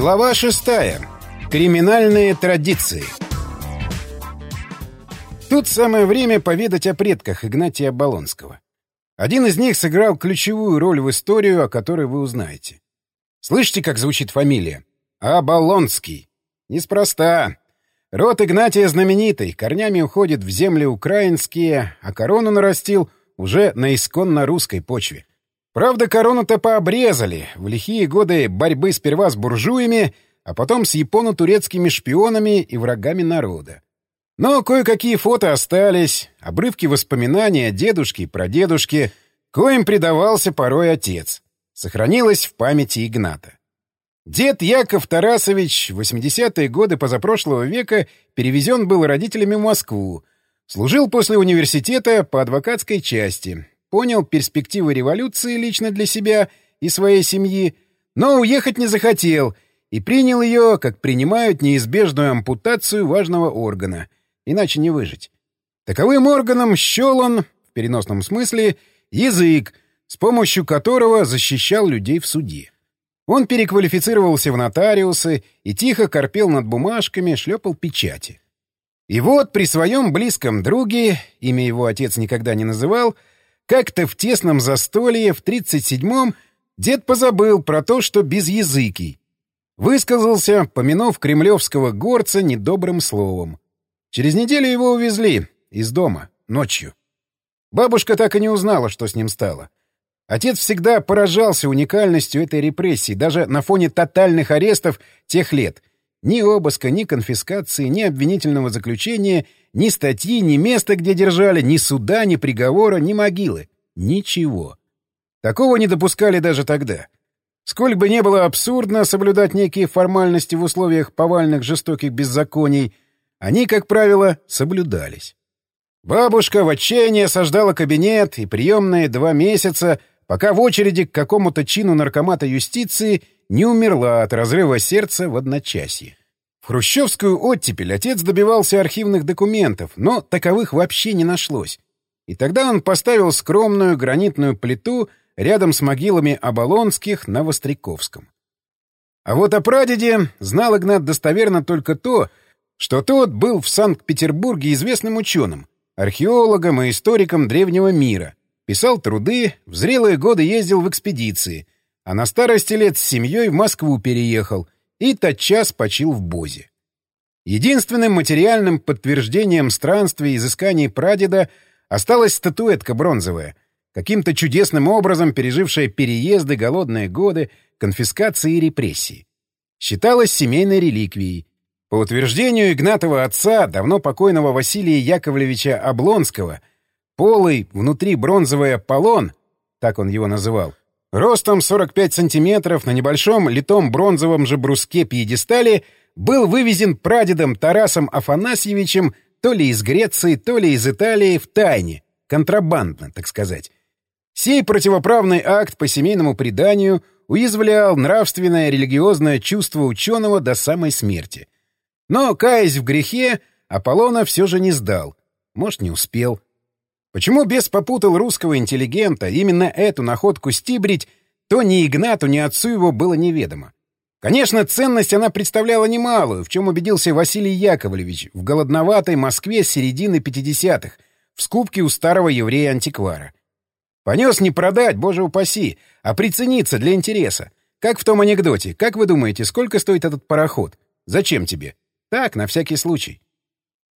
Глава шестая. Криминальные традиции. Тут самое время поведать о предках Игнатия Болонского. Один из них сыграл ключевую роль в историю, о которой вы узнаете. Слышите, как звучит фамилия? Оболонский. Неспроста. Род Игнатия знаменитый, корнями уходит в земли украинские, а корону нарастил уже на исконно русской почве. Правда, корону-то пообрезали в лихие годы борьбы сперва с буржуями, а потом с японо-турецкими шпионами и врагами народа. Но кое-какие фото остались, обрывки воспоминаний о дедушке и прадедушке, коим предавался порой отец. Сохранилось в памяти Игната. Дед Яков Тарасович в 80-е годы позапрошлого века перевезен был родителями в Москву, служил после университета по адвокатской части, понял перспективы революции лично для себя и своей семьи, но уехать не захотел и принял ее, как принимают неизбежную ампутацию важного органа, иначе не выжить. Таковым органом счел он, в переносном смысле, язык, с помощью которого защищал людей в суде. Он переквалифицировался в нотариусы и тихо корпел над бумажками, шлепал печати. И вот при своем близком друге, имя его отец никогда не называл, — как-то в тесном застолье в 37-м дед позабыл про то, что без языки. Высказался, помянув кремлевского горца недобрым словом. Через неделю его увезли из дома, ночью. Бабушка так и не узнала, что с ним стало. Отец всегда поражался уникальностью этой репрессии, даже на фоне тотальных арестов тех лет. Ни обыска, ни конфискации, ни обвинительного заключения — ни статьи, ни места, где держали, ни суда, ни приговора, ни могилы. Ничего. Такого не допускали даже тогда. Сколь бы не было абсурдно соблюдать некие формальности в условиях повальных жестоких беззаконий, они, как правило, соблюдались. Бабушка в отчаянии осаждала кабинет и приемные два месяца, пока в очереди к какому-то чину наркомата юстиции не умерла от разрыва сердца в одночасье. Хрущевскую оттепель отец добивался архивных документов, но таковых вообще не нашлось. И тогда он поставил скромную гранитную плиту рядом с могилами Оболонских на Востряковском. А вот о прадеде знал Игнат достоверно только то, что тот был в Санкт-Петербурге известным ученым, археологом и историком древнего мира, писал труды, в зрелые годы ездил в экспедиции, а на старости лет с семьей в Москву переехал — и тотчас почил в Бозе. Единственным материальным подтверждением странствий и изысканий прадеда осталась статуэтка бронзовая, каким-то чудесным образом пережившая переезды, голодные годы, конфискации и репрессии. Считалась семейной реликвией. По утверждению Игнатова отца, давно покойного Василия Яковлевича Облонского, полый внутри бронзовый Аполлон, так он его называл, ростом 45 сантиметров на небольшом литом бронзовом же бруске пьедестале был вывезен прадедом Тарасом Афанасьевичем то ли из Греции, то ли из Италии в тайне, контрабандно, так сказать. Сей противоправный акт по семейному преданию уязвлял нравственное религиозное чувство ученого до самой смерти. Но, каясь в грехе, Аполлона все же не сдал. Может, не успел. Почему бес попутал русского интеллигента именно эту находку стибрить, то ни Игнату, ни отцу его было неведомо. Конечно, ценность она представляла немалую, в чем убедился Василий Яковлевич в голодноватой Москве середины 50-х, в скупке у старого еврея-антиквара. Понес не продать, боже упаси, а прицениться для интереса. Как в том анекдоте. Как вы думаете, сколько стоит этот пароход? Зачем тебе? Так, на всякий случай.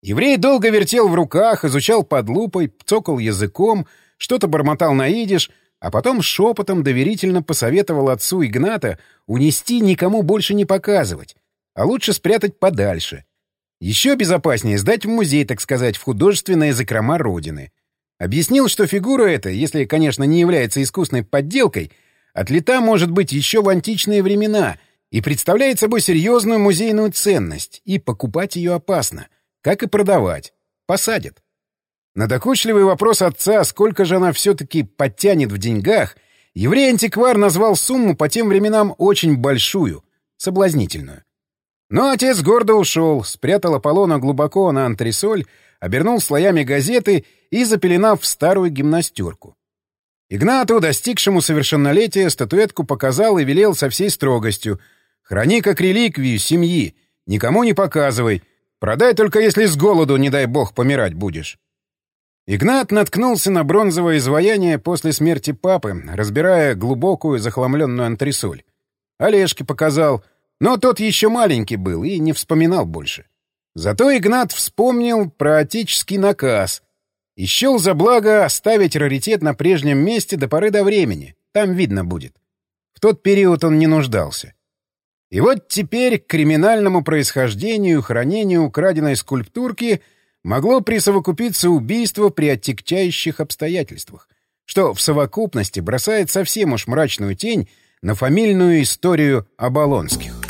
Еврей долго вертел в руках, изучал под лупой, цокал языком, что-то бормотал на идиш, а потом шепотом доверительно посоветовал отцу Игната унести никому больше не показывать, а лучше спрятать подальше. Еще безопаснее сдать в музей, так сказать, в художественные закрома Родины. Объяснил, что фигура эта, если, конечно, не является искусной подделкой, отлета может быть еще в античные времена и представляет собой серьезную музейную ценность, и покупать ее опасно — как и продавать. Посадят. На докучливый вопрос отца, сколько же она все-таки подтянет в деньгах, еврей-антиквар назвал сумму по тем временам очень большую, соблазнительную. Но отец гордо ушел, спрятал Аполлона глубоко на антресоль, обернул слоями газеты и запеленав в старую гимнастерку. Игнату, достигшему совершеннолетия, статуэтку показал и велел со всей строгостью. Храни как реликвию семьи, никому не показывай. Продай только если с голоду, не дай бог, помирать будешь. Игнат наткнулся на бронзовое изваяние после смерти папы, разбирая глубокую захламленную антресоль. Олежке показал, но тот еще маленький был и не вспоминал больше. Зато Игнат вспомнил про отеческий наказ и за благо оставить раритет на прежнем месте до поры до времени. Там видно будет. В тот период он не нуждался. И вот теперь к криминальному происхождению хранению украденной скульптурки — могло присовокупиться убийство при оттекчающих обстоятельствах, что в совокупности бросает совсем уж мрачную тень на фамильную историю Оболонских.